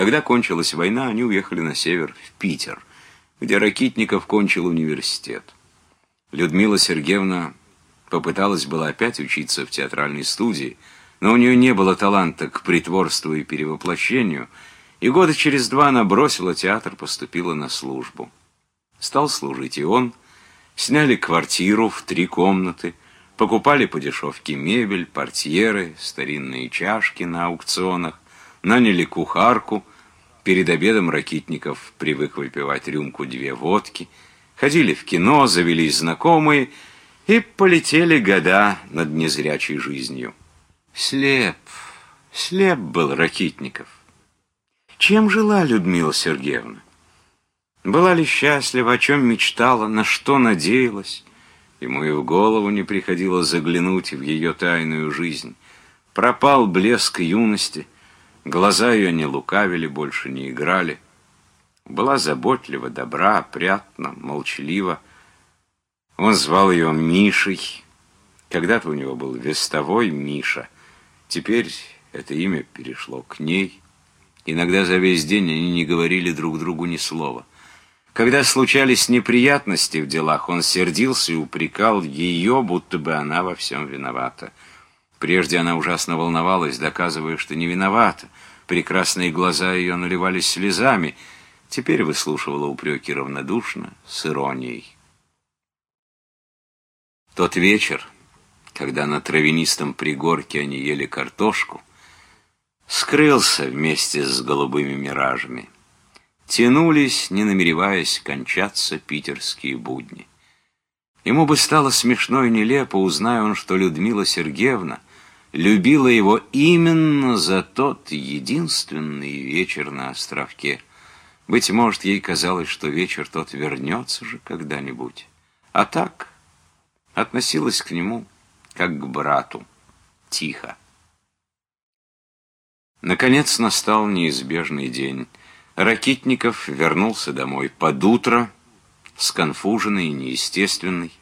Когда кончилась война, они уехали на север, в Питер, где Ракитников кончил университет. Людмила Сергеевна попыталась была опять учиться в театральной студии, но у нее не было таланта к притворству и перевоплощению, и года через два она бросила театр, поступила на службу. Стал служить и он, сняли квартиру в три комнаты, покупали по дешевке мебель, портьеры, старинные чашки на аукционах, наняли кухарку, перед обедом Ракитников привык выпивать рюмку-две водки, ходили в кино, завелись знакомые и полетели года над незрячей жизнью. Слеп, слеп был Ракитников. Чем жила Людмила Сергеевна? Была ли счастлива, о чем мечтала, на что надеялась? Ему и в голову не приходило заглянуть в ее тайную жизнь. Пропал блеск юности — Глаза ее не лукавили, больше не играли. Была заботлива, добра, опрятна, молчалива. Он звал ее Мишей. Когда-то у него был вестовой Миша. Теперь это имя перешло к ней. Иногда за весь день они не говорили друг другу ни слова. Когда случались неприятности в делах, он сердился и упрекал ее, будто бы она во всем виновата. Прежде она ужасно волновалась, доказывая, что не виновата. Прекрасные глаза ее наливались слезами. Теперь выслушивала упреки равнодушно, с иронией. Тот вечер, когда на травянистом пригорке они ели картошку, скрылся вместе с голубыми миражами. Тянулись, не намереваясь кончаться, питерские будни. Ему бы стало смешно и нелепо, узная он, что Людмила Сергеевна — любила его именно за тот единственный вечер на островке. Быть может, ей казалось, что вечер тот вернется же когда-нибудь. А так относилась к нему, как к брату, тихо. Наконец настал неизбежный день. Ракитников вернулся домой под утро, сконфуженный и неестественный.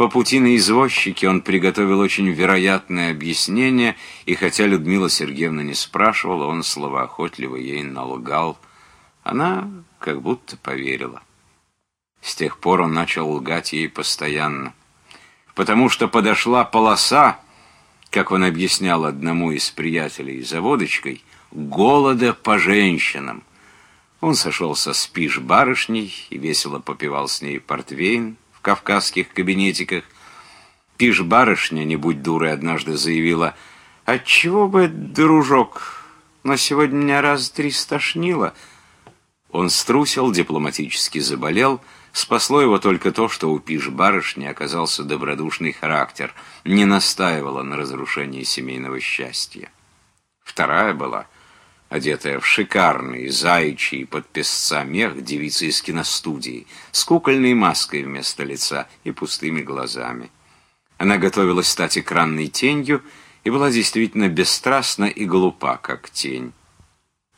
По пути на извозчике он приготовил очень вероятное объяснение, и хотя Людмила Сергеевна не спрашивала, он словоохотливо ей налгал. Она как будто поверила. С тех пор он начал лгать ей постоянно. Потому что подошла полоса, как он объяснял одному из приятелей за водочкой, голода по женщинам. Он сошелся с пиш-барышней и весело попивал с ней портвейн, кавказских кабинетиках. Пиш-барышня, не будь дурой, однажды заявила, «Отчего бы, дружок, но сегодня меня раз три стошнило». Он струсил, дипломатически заболел, Спасло его только то, что у пиш-барышни оказался добродушный характер, не настаивала на разрушении семейного счастья. Вторая была — одетая в шикарный заячий под песца мех девица из киностудии, с кукольной маской вместо лица и пустыми глазами. Она готовилась стать экранной тенью и была действительно бесстрастна и глупа, как тень.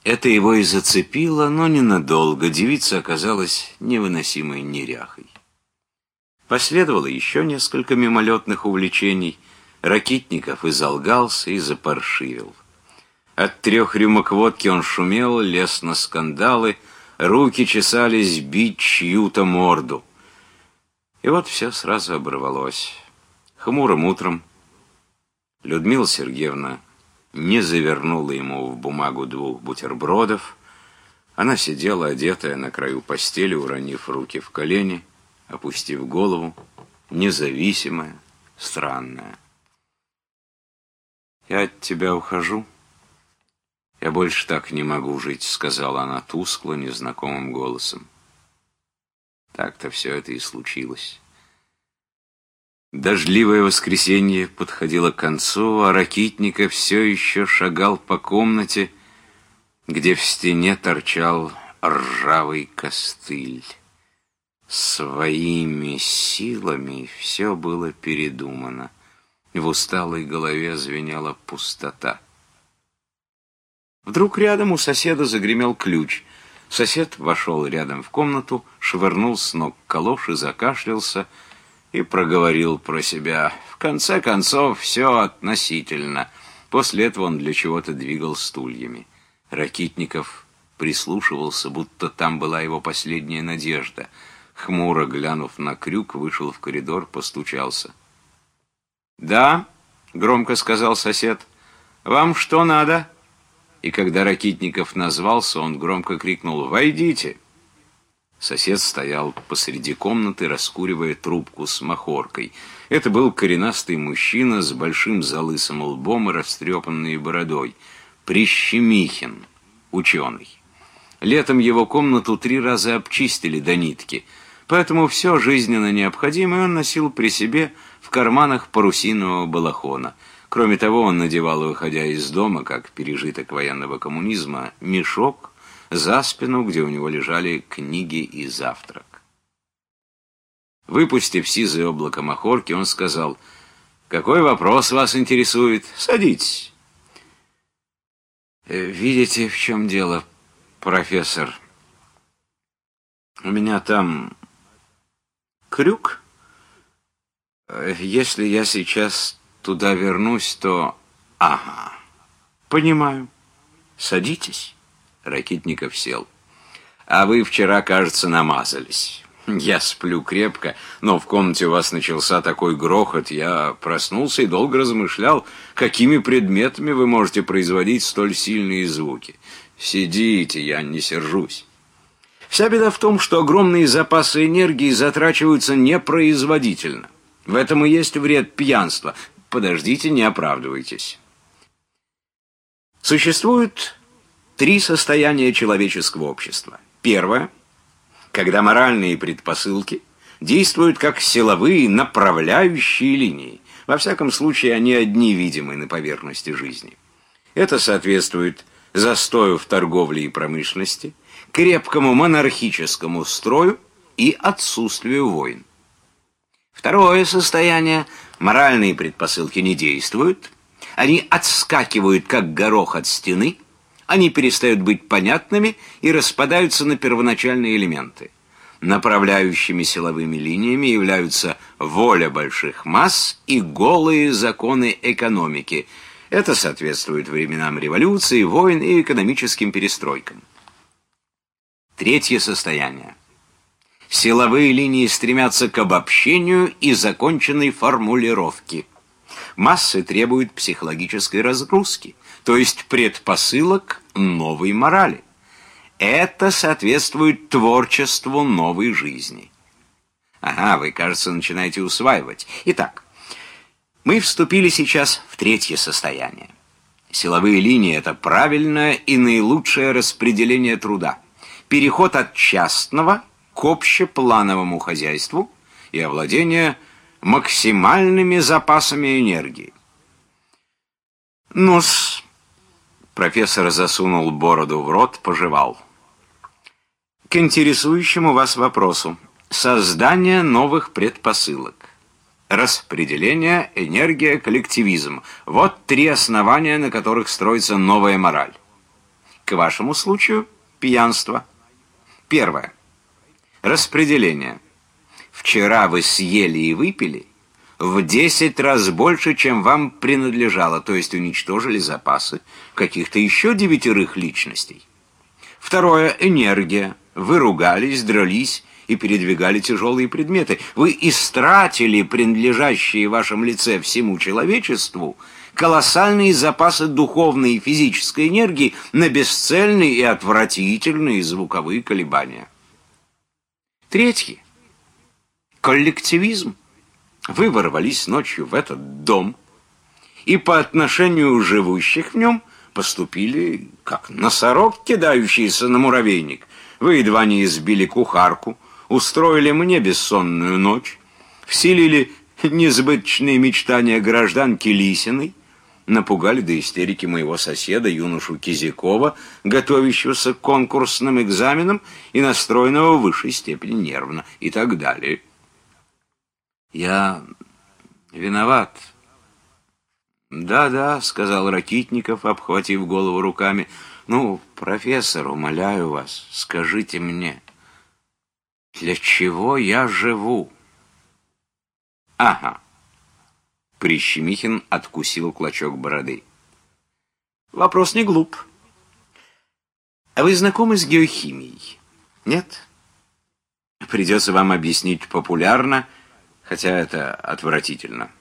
Это его и зацепило, но ненадолго. Девица оказалась невыносимой неряхой. Последовало еще несколько мимолетных увлечений. Ракитников изолгался и запаршивил. От трех рюмок водки он шумел, лез на скандалы, руки чесались бить чью-то морду. И вот все сразу оборвалось. Хмурым утром Людмила Сергеевна не завернула ему в бумагу двух бутербродов. Она сидела, одетая на краю постели, уронив руки в колени, опустив голову, независимая, странная. «Я от тебя ухожу», «Я больше так не могу жить», — сказала она тускло, незнакомым голосом. Так-то все это и случилось. Дождливое воскресенье подходило к концу, а Ракитников все еще шагал по комнате, где в стене торчал ржавый костыль. Своими силами все было передумано. В усталой голове звенела пустота. Вдруг рядом у соседа загремел ключ. Сосед вошел рядом в комнату, швырнул с ног калош и закашлялся, и проговорил про себя. В конце концов, все относительно. После этого он для чего-то двигал стульями. Ракитников прислушивался, будто там была его последняя надежда. Хмуро глянув на крюк, вышел в коридор, постучался. «Да», — громко сказал сосед, — «вам что надо?» И когда Ракитников назвался, он громко крикнул «Войдите!». Сосед стоял посреди комнаты, раскуривая трубку с махоркой. Это был коренастый мужчина с большим залысым лбом и растрепанной бородой. Прищемихин, ученый. Летом его комнату три раза обчистили до нитки, поэтому все жизненно необходимое он носил при себе в карманах парусинового балахона. Кроме того, он надевал, выходя из дома, как пережиток военного коммунизма, мешок, за спину, где у него лежали книги и завтрак. Выпустив сизое облако махорки, он сказал, «Какой вопрос вас интересует? Садитесь». «Э, «Видите, в чем дело, профессор? У меня там крюк. Э, если я сейчас туда вернусь, то... Ага, понимаю. Садитесь». Ракитников сел. «А вы вчера, кажется, намазались. Я сплю крепко, но в комнате у вас начался такой грохот. Я проснулся и долго размышлял, какими предметами вы можете производить столь сильные звуки. Сидите, я не сержусь». Вся беда в том, что огромные запасы энергии затрачиваются непроизводительно. В этом и есть вред пьянства. Подождите, не оправдывайтесь. Существует три состояния человеческого общества. Первое, когда моральные предпосылки действуют как силовые направляющие линии. Во всяком случае, они одни видимы на поверхности жизни. Это соответствует застою в торговле и промышленности, крепкому монархическому строю и отсутствию войн. Второе состояние – моральные предпосылки не действуют, они отскакивают, как горох от стены – они перестают быть понятными и распадаются на первоначальные элементы. Направляющими силовыми линиями являются воля больших масс и голые законы экономики. Это соответствует временам революции, войн и экономическим перестройкам. Третье состояние. Силовые линии стремятся к обобщению и законченной формулировке. Массы требуют психологической разгрузки, то есть предпосылок новой морали. Это соответствует творчеству новой жизни. Ага, вы, кажется, начинаете усваивать. Итак, мы вступили сейчас в третье состояние. Силовые линии – это правильное и наилучшее распределение труда. Переход от частного к общеплановому хозяйству и овладение максимальными запасами энергии. Ну-с, Профессор засунул бороду в рот, пожевал. К интересующему вас вопросу. Создание новых предпосылок. Распределение, энергия, коллективизм. Вот три основания, на которых строится новая мораль. К вашему случаю – пьянство. Первое. Распределение. Вчера вы съели и выпили – в 10 раз больше, чем вам принадлежало, то есть уничтожили запасы каких-то еще девятерых личностей. Второе – энергия. Вы ругались, дрались и передвигали тяжелые предметы. Вы истратили принадлежащие вашем лице всему человечеству колоссальные запасы духовной и физической энергии на бесцельные и отвратительные звуковые колебания. Третье – коллективизм. Вы ворвались ночью в этот дом и по отношению живущих в нем поступили как носорог, кидающийся на муравейник. Вы едва не избили кухарку, устроили мне бессонную ночь, вселили несбыточные мечтания гражданки Лисиной, напугали до истерики моего соседа, юношу Кизякова, готовящегося к конкурсным экзаменам и настроенного в высшей степени нервно и так далее. Я виноват. Да-да, сказал Ракитников, обхватив голову руками. Ну, профессор, умоляю вас, скажите мне, для чего я живу? Ага. Прищемихин откусил клочок бороды. Вопрос не глуп. А вы знакомы с геохимией? Нет? Придется вам объяснить популярно, хотя это отвратительно.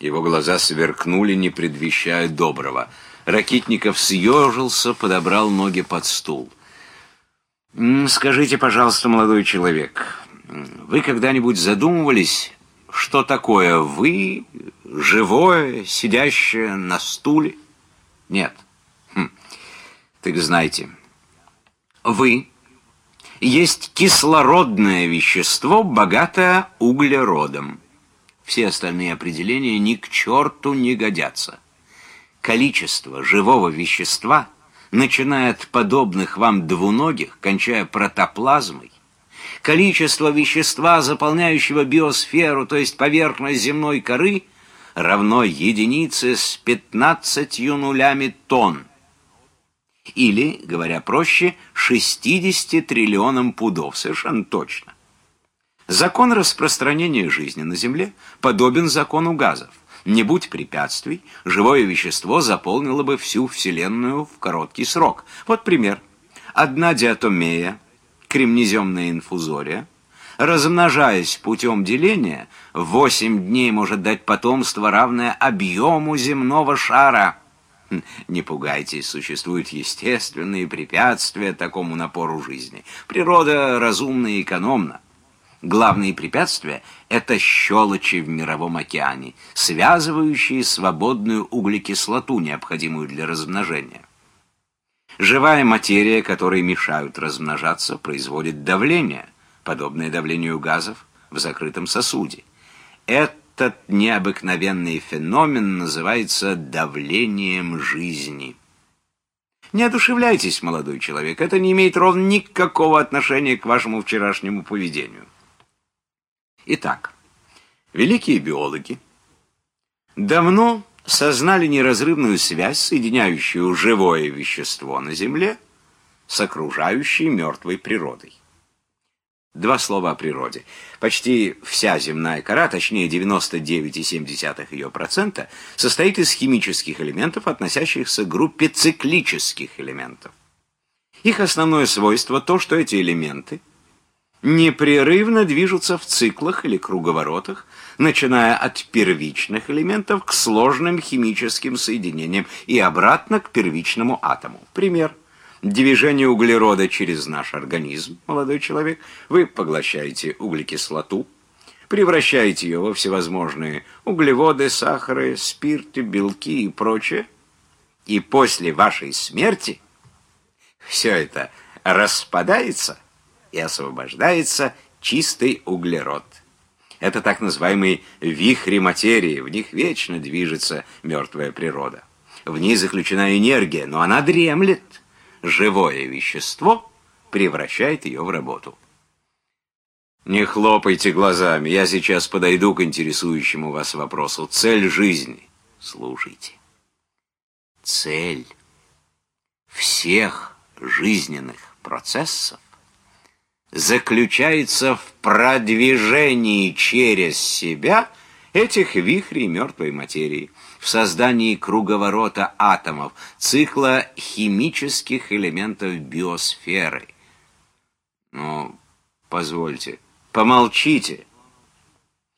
Его глаза сверкнули, не предвещая доброго. Ракитников съежился, подобрал ноги под стул. «Скажите, пожалуйста, молодой человек, вы когда-нибудь задумывались, что такое вы, живое, сидящее на стуле?» «Нет». Хм. «Так знаете, вы есть кислородное вещество, богатое углеродом». Все остальные определения ни к черту не годятся. Количество живого вещества, начиная от подобных вам двуногих, кончая протоплазмой, количество вещества, заполняющего биосферу, то есть поверхность земной коры, равно единице с 15 нулями тонн. Или, говоря проще, 60 триллионам пудов, совершенно точно. Закон распространения жизни на Земле подобен закону газов. Не будь препятствий, живое вещество заполнило бы всю Вселенную в короткий срок. Вот пример. Одна диатомея, кремнеземная инфузория, размножаясь путем деления, в 8 дней может дать потомство, равное объему земного шара. Хм, не пугайтесь, существуют естественные препятствия такому напору жизни. Природа разумна и экономна. Главные препятствия – это щелочи в мировом океане, связывающие свободную углекислоту, необходимую для размножения. Живая материя, которой мешают размножаться, производит давление, подобное давлению газов в закрытом сосуде. Этот необыкновенный феномен называется давлением жизни. Не одушевляйтесь, молодой человек, это не имеет ровно никакого отношения к вашему вчерашнему поведению. Итак, великие биологи давно сознали неразрывную связь, соединяющую живое вещество на Земле с окружающей мертвой природой. Два слова о природе. Почти вся земная кора, точнее 99,7 ее процента, состоит из химических элементов, относящихся к группе циклических элементов. Их основное свойство то, что эти элементы непрерывно движутся в циклах или круговоротах, начиная от первичных элементов к сложным химическим соединениям и обратно к первичному атому. Пример. Движение углерода через наш организм, молодой человек. Вы поглощаете углекислоту, превращаете ее во всевозможные углеводы, сахары, спирты, белки и прочее. И после вашей смерти все это распадается – и освобождается чистый углерод. Это так называемые вихри материи, в них вечно движется мертвая природа. В ней заключена энергия, но она дремлет. Живое вещество превращает ее в работу. Не хлопайте глазами, я сейчас подойду к интересующему вас вопросу. Цель жизни. Слушайте. Цель всех жизненных процессов заключается в продвижении через себя этих вихрей мертвой материи, в создании круговорота атомов, цикла химических элементов биосферы. Ну, позвольте, помолчите.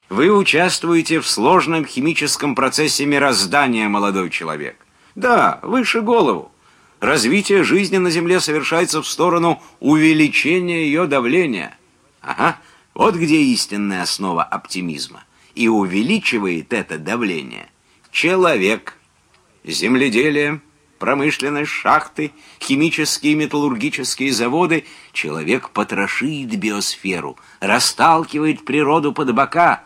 Вы участвуете в сложном химическом процессе мироздания, молодой человек. Да, выше голову развитие жизни на Земле совершается в сторону увеличения ее давления. Ага, вот где истинная основа оптимизма. И увеличивает это давление человек, земледелие, промышленность, шахты, химические и металлургические заводы. Человек потрошит биосферу, расталкивает природу под бока.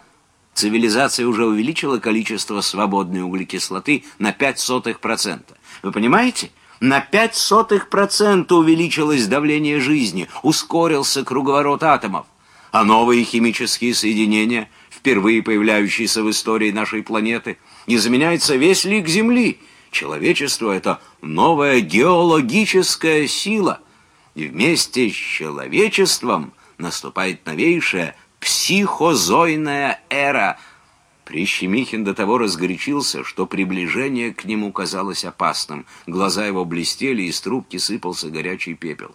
Цивилизация уже увеличила количество свободной углекислоты на 0,05%. Вы понимаете? На пять сотых процента увеличилось давление жизни, ускорился круговорот атомов, а новые химические соединения, впервые появляющиеся в истории нашей планеты, изменяется весь лик Земли. Человечество — это новая геологическая сила, и вместе с человечеством наступает новейшая психозойная эра — Прищемихин до того разгорячился, что приближение к нему казалось опасным. Глаза его блестели, из трубки сыпался горячий пепел.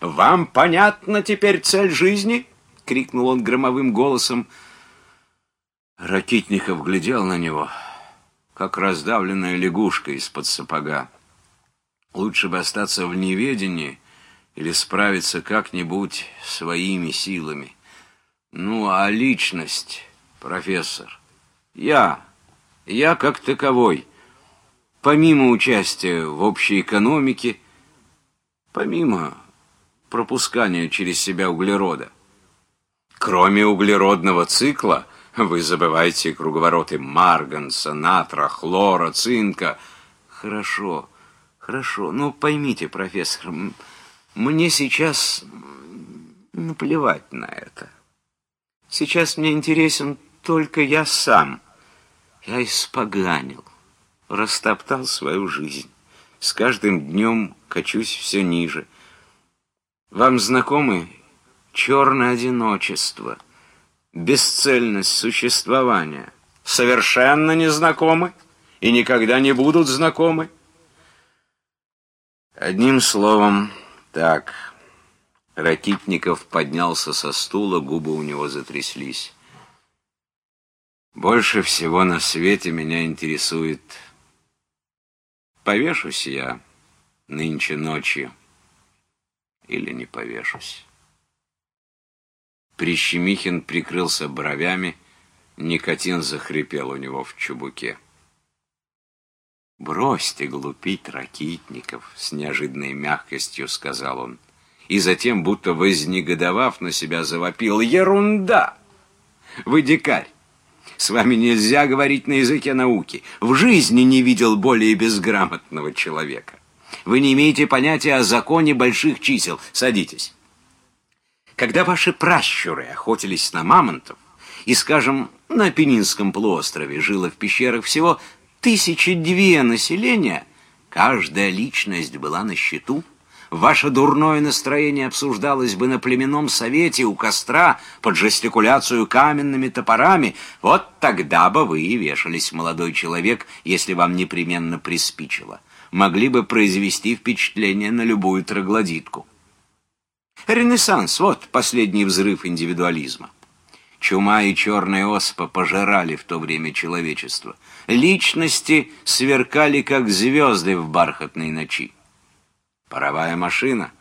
«Вам понятна теперь цель жизни?» — крикнул он громовым голосом. Ракитников глядел на него, как раздавленная лягушка из-под сапога. Лучше бы остаться в неведении или справиться как-нибудь своими силами. Ну, а личность, профессор, я, я как таковой, помимо участия в общей экономике, помимо пропускания через себя углерода, кроме углеродного цикла, вы забываете круговороты марганца, натра, хлора, цинка. Хорошо, хорошо, но поймите, профессор, мне сейчас наплевать на это. Сейчас мне интересен только я сам. Я испоганил, растоптал свою жизнь. С каждым днем качусь все ниже. Вам знакомы черное одиночество, бесцельность существования? Совершенно незнакомы и никогда не будут знакомы? Одним словом... Так, Ракитников поднялся со стула, губы у него затряслись. Больше всего на свете меня интересует, повешусь я нынче ночью или не повешусь. Прищемихин прикрылся бровями, никотин захрипел у него в чубуке. «Бросьте глупить ракитников», — с неожиданной мягкостью сказал он. И затем, будто вознегодовав на себя, завопил. «Ерунда! Вы дикарь! С вами нельзя говорить на языке науки. В жизни не видел более безграмотного человека. Вы не имеете понятия о законе больших чисел. Садитесь. Когда ваши пращуры охотились на мамонтов, и, скажем, на Пенинском полуострове жило в пещерах всего тысячи две населения, каждая личность была на счету, ваше дурное настроение обсуждалось бы на племенном совете у костра под жестикуляцию каменными топорами, вот тогда бы вы и вешались, молодой человек, если вам непременно приспичило. Могли бы произвести впечатление на любую троглодитку. Ренессанс — вот последний взрыв индивидуализма. Чума и черная оспа пожирали в то время человечество. Личности сверкали, как звезды в бархатной ночи. Паровая машина,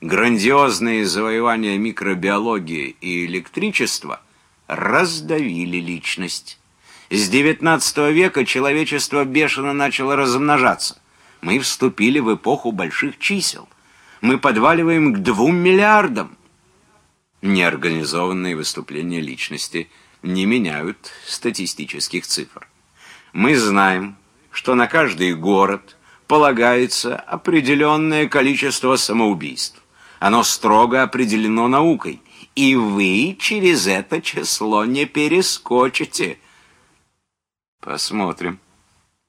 грандиозные завоевания микробиологии и электричества раздавили личность. С XIX века человечество бешено начало размножаться. Мы вступили в эпоху больших чисел. Мы подваливаем к двум миллиардам. Неорганизованные выступления личности не меняют статистических цифр. Мы знаем, что на каждый город полагается определенное количество самоубийств. Оно строго определено наукой, и вы через это число не перескочите. Посмотрим,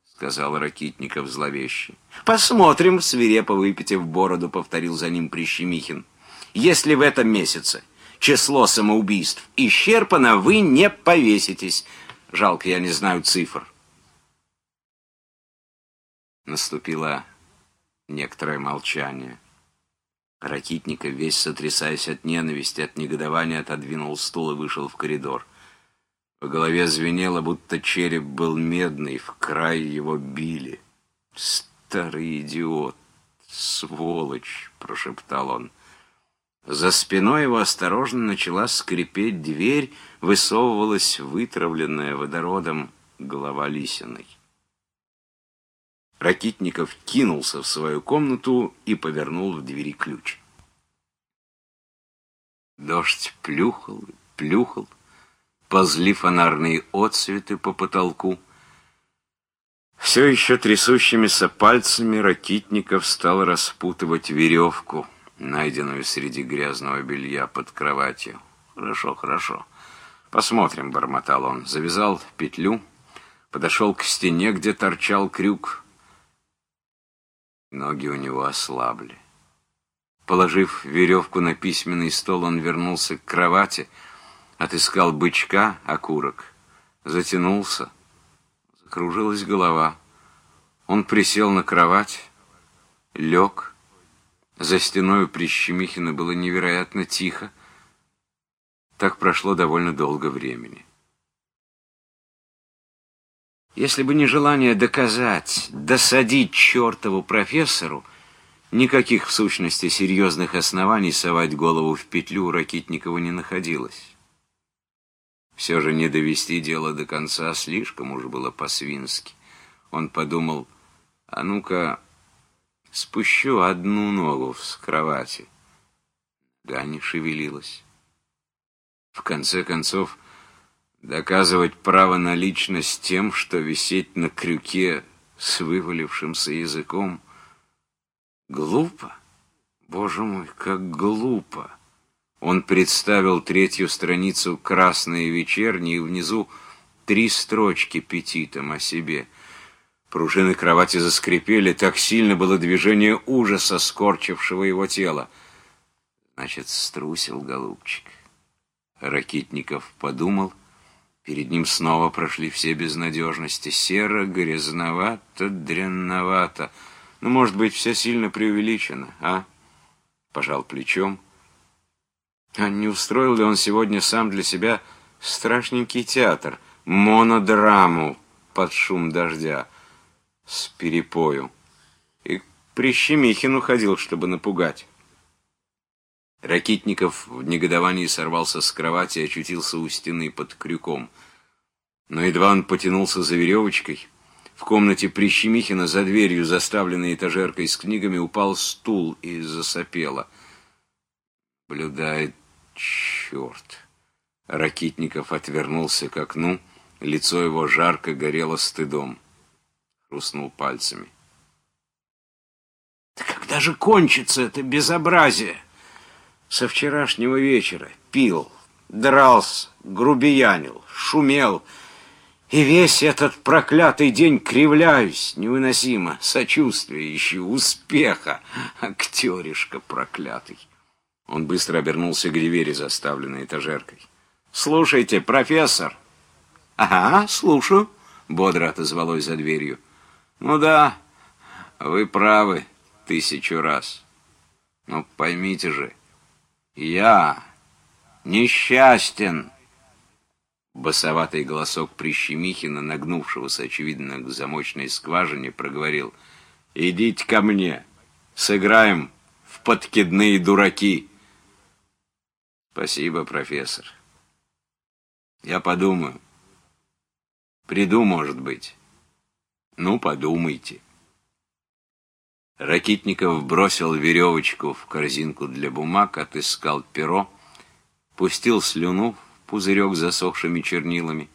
сказал Ракитников зловеще. Посмотрим, свирепо выпитив бороду, повторил за ним Прищемихин. Если в этом месяце число самоубийств исчерпано, вы не повеситесь. Жалко, я не знаю цифр. Наступило некоторое молчание. Ракитников, весь сотрясаясь от ненависти, от негодования, отодвинул стул и вышел в коридор. В голове звенело, будто череп был медный, в край его били. «Старый идиот! Сволочь!» — прошептал он. За спиной его осторожно начала скрипеть дверь, высовывалась вытравленная водородом голова Лисиной. Ракитников кинулся в свою комнату и повернул в двери ключ. Дождь плюхал плюхал, ползли фонарные отсветы по потолку. Все еще трясущимися пальцами Ракитников стал распутывать веревку — найденную среди грязного белья под кроватью. «Хорошо, хорошо. Посмотрим», — бормотал он. Завязал петлю, подошел к стене, где торчал крюк. Ноги у него ослабли. Положив веревку на письменный стол, он вернулся к кровати, отыскал бычка, окурок, затянулся, закружилась голова. Он присел на кровать, лег. За стеной у Прищемихина было невероятно тихо. Так прошло довольно долго времени. Если бы не желание доказать, досадить чертову профессору, никаких в сущности серьезных оснований совать голову в петлю у Ракитникова не находилось. Все же не довести дело до конца слишком уж было по-свински. Он подумал, а ну-ка, спущу одну ногу с кровати. Да не шевелилась. В конце концов, доказывать право на личность тем, что висеть на крюке с вывалившимся языком, глупо. Боже мой, как глупо. Он представил третью страницу «Красные вечерние» и внизу три строчки петитом о себе. Пружины кровати заскрипели, так сильно было движение ужаса, скорчившего его тело. Значит, струсил голубчик. Ракитников подумал, перед ним снова прошли все безнадежности. Серо, грязновато, дрянновато. Ну, может быть, все сильно преувеличено, а? Пожал плечом. А не устроил ли он сегодня сам для себя страшненький театр, монодраму под шум дождя, с перепою? И к Прищемихину ходил, чтобы напугать. Ракитников в негодовании сорвался с кровати и очутился у стены под крюком. Но едва он потянулся за веревочкой, в комнате Прищемихина за дверью, заставленной этажеркой с книгами, упал стул и засопело. Блюдает черт. Ракитников отвернулся к окну, лицо его жарко горело стыдом. Хрустнул пальцами. «Да когда же кончится это безобразие?» Со вчерашнего вечера пил, дрался, грубиянил, шумел. И весь этот проклятый день кривляюсь, невыносимо, сочувствие ищу, успеха, актеришка проклятый. Он быстро обернулся к двери, заставленной этажеркой. «Слушайте, профессор!» «Ага, слушаю», — бодро отозвалось за дверью. «Ну да, вы правы тысячу раз. Но поймите же, я несчастен. Басоватый голосок Прищемихина, нагнувшегося, очевидно, к замочной скважине, проговорил. «Идите ко мне, сыграем в подкидные дураки». «Спасибо, профессор. Я подумаю. Приду, может быть. Ну, подумайте». Ракитников бросил веревочку в корзинку для бумаг, отыскал перо, пустил слюну в пузырек с засохшими чернилами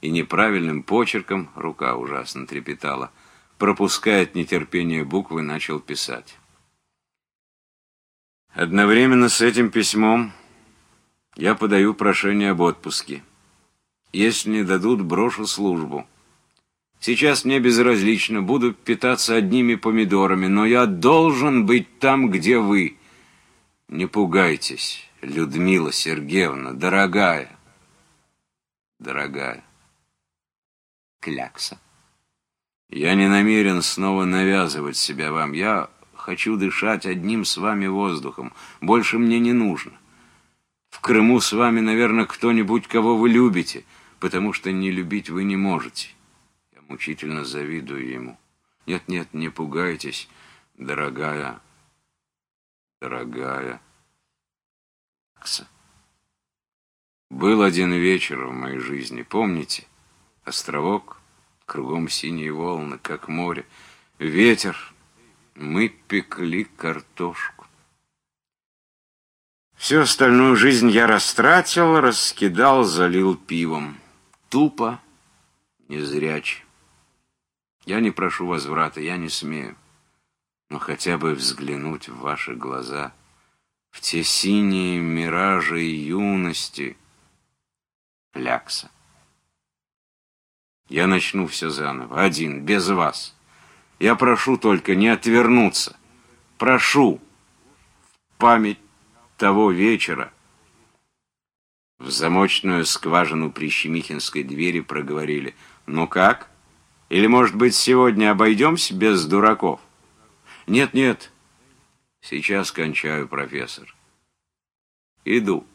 и неправильным почерком, рука ужасно трепетала, пропуская от нетерпения буквы, начал писать. Одновременно с этим письмом я подаю прошение об отпуске. Если не дадут, брошу службу. Сейчас мне безразлично, буду питаться одними помидорами, но я должен быть там, где вы. Не пугайтесь, Людмила Сергеевна, дорогая. Дорогая. Клякса. Я не намерен снова навязывать себя вам. Я хочу дышать одним с вами воздухом. Больше мне не нужно. В Крыму с вами, наверное, кто-нибудь, кого вы любите, потому что не любить вы не можете мучительно завидую ему. Нет, нет, не пугайтесь, дорогая, дорогая. Был один вечер в моей жизни, помните? Островок, кругом синие волны, как море, ветер, мы пекли картошку. Всю остальную жизнь я растратил, раскидал, залил пивом. Тупо, незряче. Я не прошу возврата, я не смею. Но хотя бы взглянуть в ваши глаза, в те синие миражи юности. Клякса. Я начну все заново, один, без вас. Я прошу только не отвернуться. Прошу в память того вечера, В замочную скважину при Щемихинской двери проговорили. «Ну как? Или, может быть, сегодня обойдемся без дураков?» «Нет, нет. Сейчас кончаю, профессор. Иду».